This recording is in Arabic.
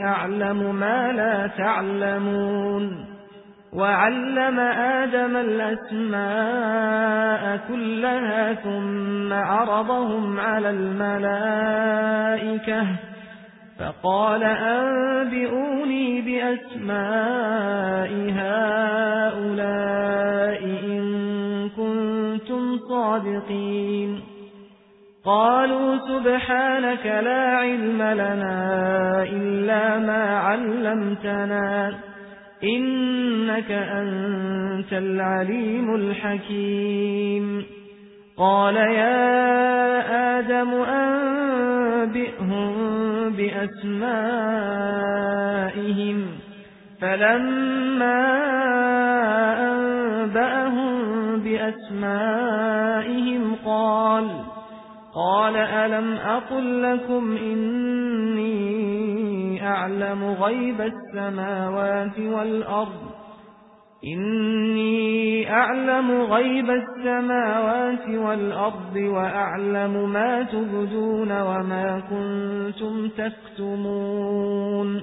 أعلم ما لا تعلمون وعلم آدم الأسماء كلها ثم عرضهم على الملائكة فقال أنبئوني بأسماء هؤلاء إن كنتم صادقين. قالوا سبحانك لا علم لنا علمتنا إنك أنت العليم الحكيم. قال يا آدم أنبئهم بأسمائهم. فلما أنبأهم بأسمائهم قال قال ألم أقل لكم إني أعلم غيب السماوات والأرض. إني أعلم غيب السماوات والأرض وأعلم ما تبدون وما كنتم تكتمون.